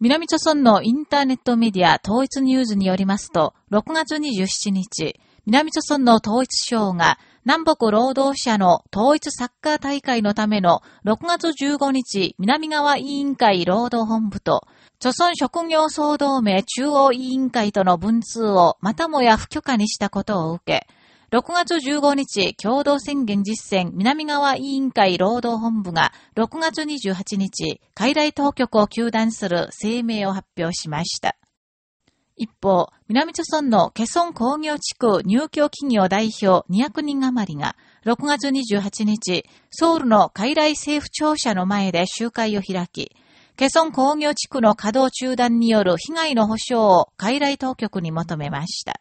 南朝村のインターネットメディア統一ニュースによりますと、6月27日、南朝村の統一省が南北労働者の統一サッカー大会のための6月15日南側委員会労働本部と、朝村職業総同盟中央委員会との文通をまたもや不許可にしたことを受け、6月15日共同宣言実践南側委員会労働本部が6月28日、海外当局を求断する声明を発表しました。一方、南朝村のケソン工業地区入居企業代表200人余りが6月28日、ソウルの海来政府庁舎の前で集会を開き、ケソン工業地区の稼働中断による被害の保障を海来当局に求めました。